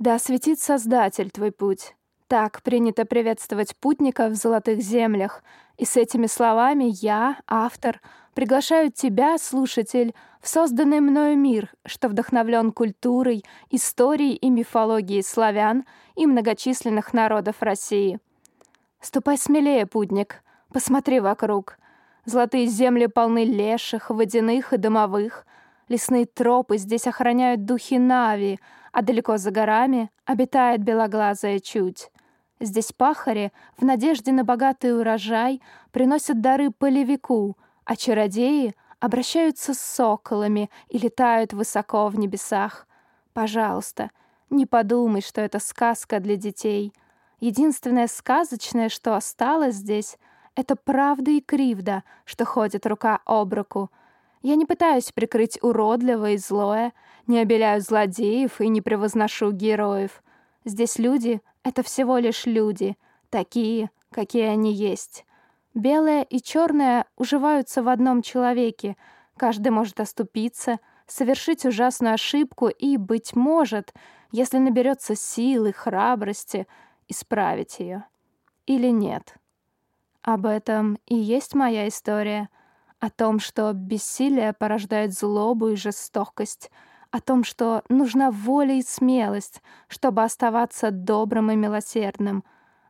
Да осветит Создатель твой путь. Так принято приветствовать путника в золотых землях. И с этими словами я, автор, приглашаю тебя, слушатель, в созданный мною мир, что вдохновлен культурой, историей и мифологией славян и многочисленных народов России. Ступай смелее, путник, посмотри вокруг. Золотые земли полны леших, водяных и домовых. Лесные тропы здесь охраняют духи Нави — а далеко за горами обитает белоглазая чуть. Здесь пахари, в надежде на богатый урожай, приносят дары полевику, а чародеи обращаются с соколами и летают высоко в небесах. Пожалуйста, не подумай, что это сказка для детей. Единственное сказочное, что осталось здесь, это правда и кривда, что ходит рука об руку. Я не пытаюсь прикрыть уродливое и злое, не обеляю злодеев и не превозношу героев. Здесь люди — это всего лишь люди, такие, какие они есть. Белое и черное уживаются в одном человеке. Каждый может оступиться, совершить ужасную ошибку и, быть может, если наберется силы, храбрости, исправить ее. Или нет. Об этом и есть моя история. О том, что бессилие порождает злобу и жестокость — о том, что нужна воля и смелость, чтобы оставаться добрым и милосердным,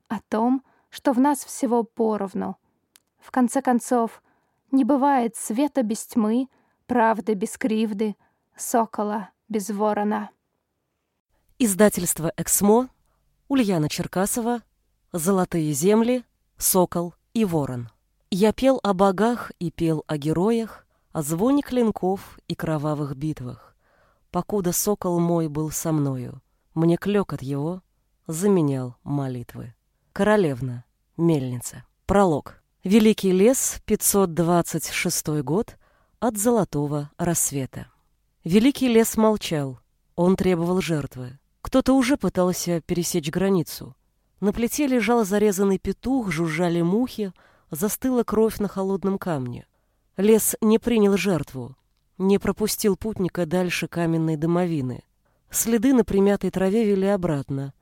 о том, что в нас всего поровну. В конце концов, не бывает света без тьмы, правды без кривды, сокола без ворона. Издательство «Эксмо», Ульяна Черкасова, «Золотые земли», «Сокол» и «Ворон». Я пел о богах и пел о героях, о звоне клинков и кровавых битвах покуда сокол мой был со мною. Мне клёкот его заменял молитвы. Королевна, мельница. Пролог. Великий лес, 526 год, от золотого рассвета. Великий лес молчал. Он требовал жертвы. Кто-то уже пытался пересечь границу. На плите лежал зарезанный петух, жужжали мухи, застыла кровь на холодном камне. Лес не принял жертву не пропустил путника дальше каменной домовины. Следы на примятой траве вели обратно,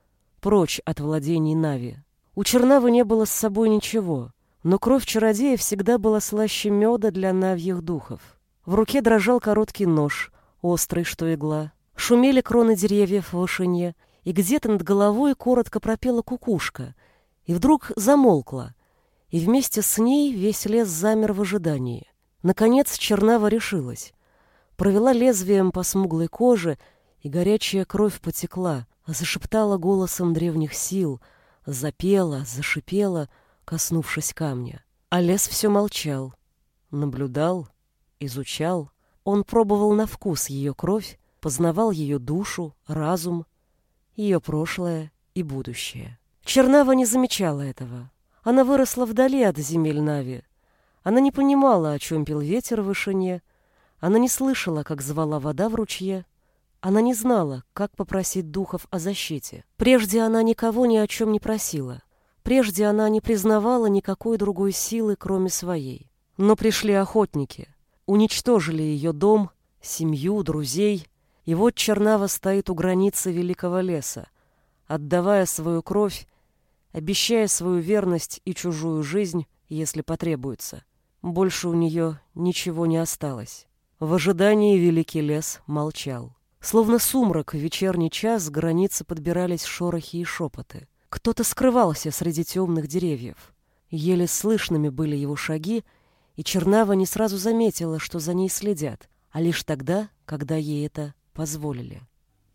прочь от владений Нави. У Чернавы не было с собой ничего, но кровь чародея всегда была слаще меда для навьих духов. В руке дрожал короткий нож, острый, что игла. Шумели кроны деревьев в вышине, и где-то над головой коротко пропела кукушка, и вдруг замолкла, и вместе с ней весь лес замер в ожидании. Наконец Чернава решилась провела лезвием по смуглой коже, и горячая кровь потекла, зашептала голосом древних сил, запела, зашипела, коснувшись камня. А лес все молчал, наблюдал, изучал. Он пробовал на вкус ее кровь, познавал ее душу, разум, ее прошлое и будущее. Чернава не замечала этого. Она выросла вдали от земель Нави. Она не понимала, о чем пел ветер в вышине, она не слышала, как звала вода в ручье. Она не знала, как попросить духов о защите. Прежде она никого ни о чем не просила. Прежде она не признавала никакой другой силы, кроме своей. Но пришли охотники, уничтожили ее дом, семью, друзей, и вот Чернава стоит у границы великого леса, отдавая свою кровь, обещая свою верность и чужую жизнь, если потребуется. Больше у нее ничего не осталось. В ожидании великий лес молчал. Словно сумрак в вечерний час с границы подбирались шорохи и шепоты. Кто-то скрывался среди темных деревьев. Еле слышными были его шаги, и Чернава не сразу заметила, что за ней следят, а лишь тогда, когда ей это позволили.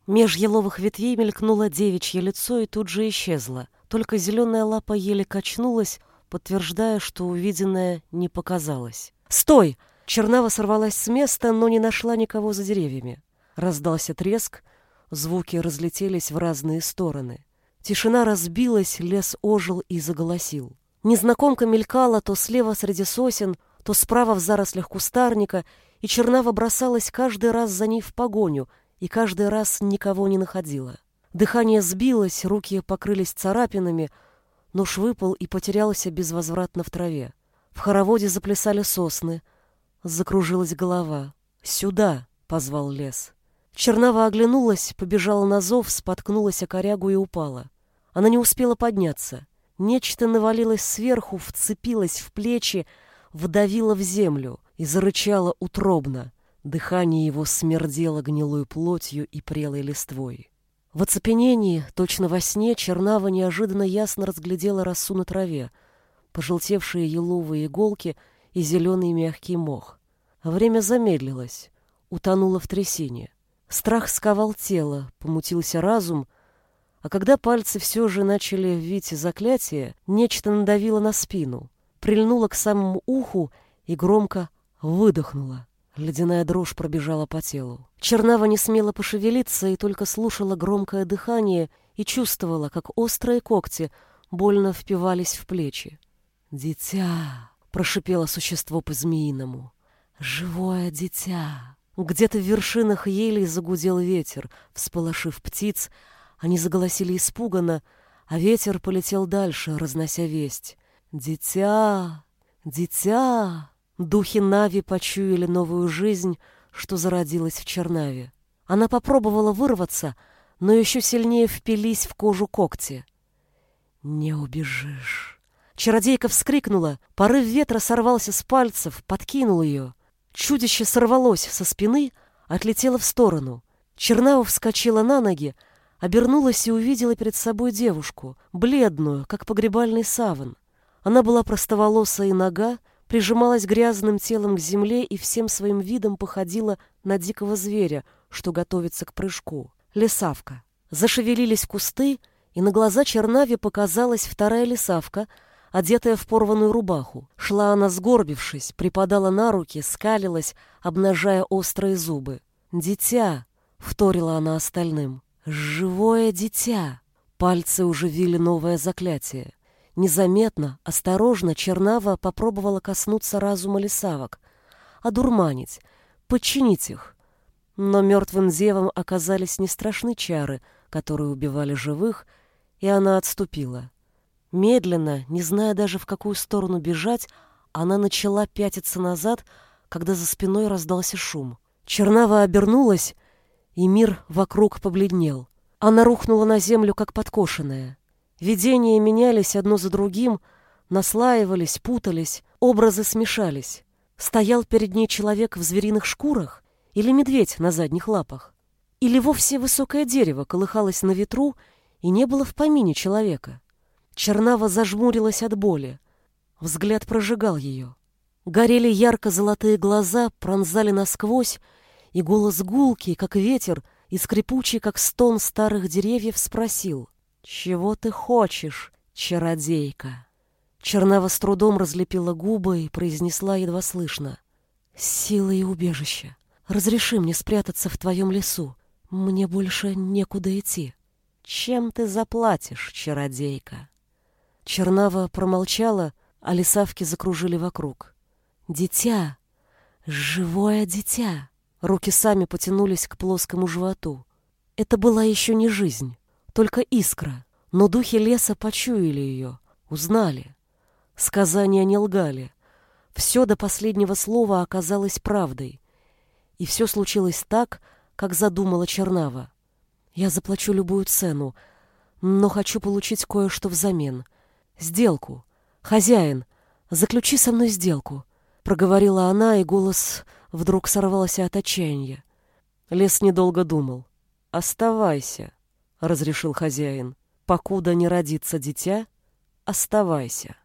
Меж еловых ветвей мелькнуло девичье лицо и тут же исчезло. Только зеленая лапа еле качнулась, подтверждая, что увиденное не показалось. «Стой!» Чернава сорвалась с места, но не нашла никого за деревьями. Раздался треск, звуки разлетелись в разные стороны. Тишина разбилась, лес ожил и заголосил. Незнакомка мелькала то слева среди сосен, то справа в зарослях кустарника, и Чернава бросалась каждый раз за ней в погоню и каждый раз никого не находила. Дыхание сбилось, руки покрылись царапинами, нож выпал и потерялся безвозвратно в траве. В хороводе заплясали сосны — Закружилась голова. «Сюда!» — позвал лес. Чернава оглянулась, побежала на зов, споткнулась о корягу и упала. Она не успела подняться. Нечто навалилось сверху, вцепилось в плечи, вдавило в землю и зарычало утробно. Дыхание его смердело гнилой плотью и прелой листвой. В оцепенении, точно во сне, Чернава неожиданно ясно разглядела росу на траве, пожелтевшие еловые иголки и зеленый мягкий мох. Время замедлилось, утонуло в трясине. Страх сковал тело, помутился разум, а когда пальцы все же начали вить заклятие, нечто надавило на спину, прильнуло к самому уху и громко выдохнуло. Ледяная дрожь пробежала по телу. Чернава не смела пошевелиться и только слушала громкое дыхание и чувствовала, как острые когти больно впивались в плечи. «Дитя!» — прошипело существо по-змеиному. «Живое дитя!» Где-то в вершинах елей загудел ветер, всполошив птиц. Они заголосили испуганно, а ветер полетел дальше, разнося весть. «Дитя! Дитя!» Духи Нави почуяли новую жизнь, что зародилась в Чернаве. Она попробовала вырваться, но еще сильнее впились в кожу когти. «Не убежишь!» Чародейка вскрикнула, порыв ветра сорвался с пальцев, подкинул ее. Чудище сорвалось со спины, отлетело в сторону. Чернава вскочила на ноги, обернулась и увидела перед собой девушку, бледную, как погребальный саван. Она была простоволоса и нога, прижималась грязным телом к земле и всем своим видом походила на дикого зверя, что готовится к прыжку. Лесавка. Зашевелились кусты, и на глаза Чернави показалась вторая лесавка, одетая в порванную рубаху. Шла она сгорбившись, припадала на руки, скалилась, обнажая острые зубы. «Дитя!» — вторила она остальным. «Живое дитя!» Пальцы уже вили новое заклятие. Незаметно, осторожно Чернава попробовала коснуться разума лесавок, одурманить, подчинить их. Но мертвым зевом оказались не страшны чары, которые убивали живых, и она отступила. Медленно, не зная даже в какую сторону бежать, она начала пятиться назад, когда за спиной раздался шум. Чернава обернулась, и мир вокруг побледнел. Она рухнула на землю, как подкошенная. Видения менялись одно за другим, наслаивались, путались, образы смешались. Стоял перед ней человек в звериных шкурах или медведь на задних лапах. Или вовсе высокое дерево колыхалось на ветру, и не было в помине человека. Чернава зажмурилась от боли. Взгляд прожигал ее. Горели ярко-золотые глаза, пронзали насквозь, и голос гулкий, как ветер, и скрипучий, как стон старых деревьев, спросил. «Чего ты хочешь, чародейка?» Чернава с трудом разлепила губы и произнесла едва слышно. «Сила и убежище. Разреши мне спрятаться в твоем лесу. Мне больше некуда идти». «Чем ты заплатишь, чародейка?» Чернава промолчала, а лесавки закружили вокруг. «Дитя! Живое дитя!» Руки сами потянулись к плоскому животу. Это была еще не жизнь только искра, но духи леса почуяли ее, узнали. Сказания не лгали. Все до последнего слова оказалось правдой. И все случилось так, как задумала Чернава. Я заплачу любую цену, но хочу получить кое-что взамен. Сделку. Хозяин, заключи со мной сделку, проговорила она, и голос вдруг сорвался от отчаяния. Лес недолго думал. Оставайся разрешил хозяин. Покуда не родится дитя, оставайся.